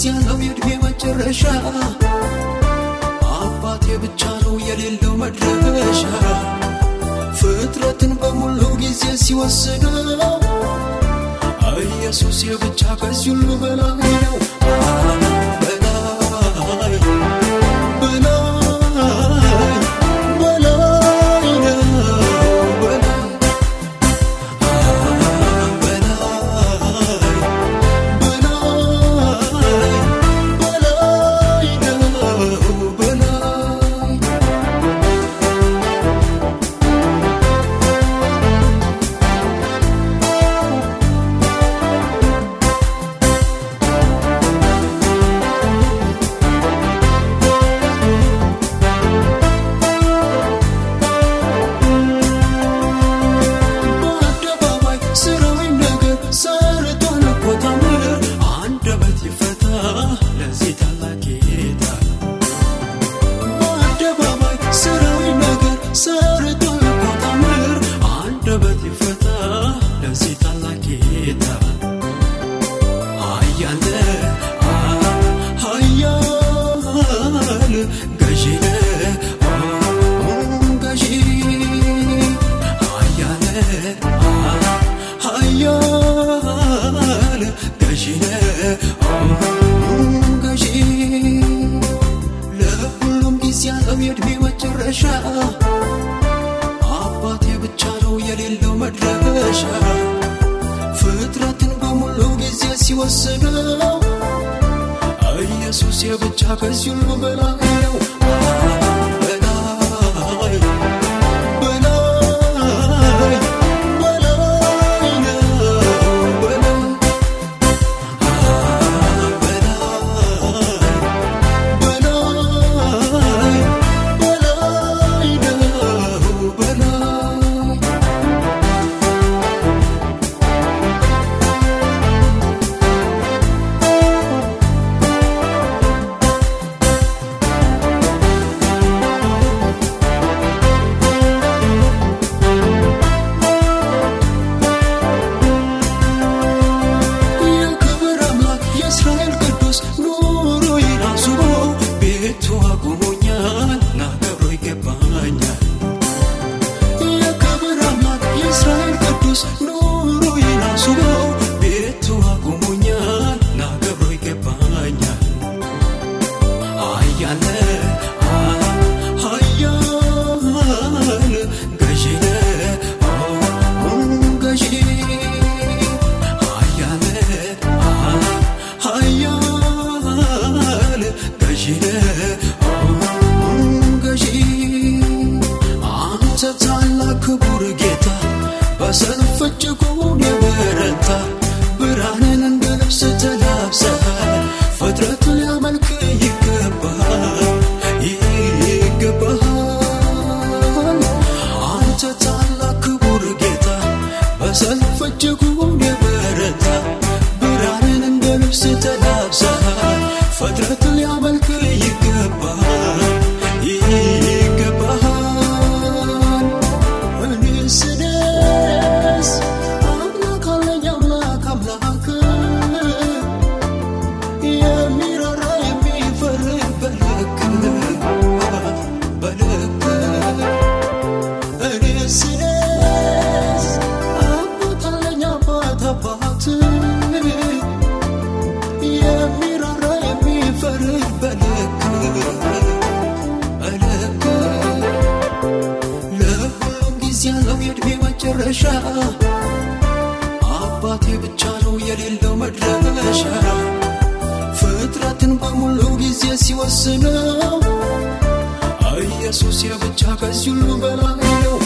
እዚያ ነው የዕድሜ መጨረሻ። አባቴ ብቻ ነው የሌለው መድረሻ። ፍጥረትን በሙሉ ጊዜ ሲወስድ ኢየሱስ የብቻ ከዚህ ሁሉ በላይ ነው። መጨረሻ አባቴ ብቻ ነው የሌለው መድረሻ። ወስነው ኢየሱስ የብቻ ከዚህ ሁሉ በላይ ነው። what you መጨረሻ አባቴ ብቻ ነው የሌለው መድረሻ። ፍጥረትን በሙሉ ጊዜ ሲወስነው ኢየሱስ የብቻ ከዚህ ሁሉ በላይ ነው።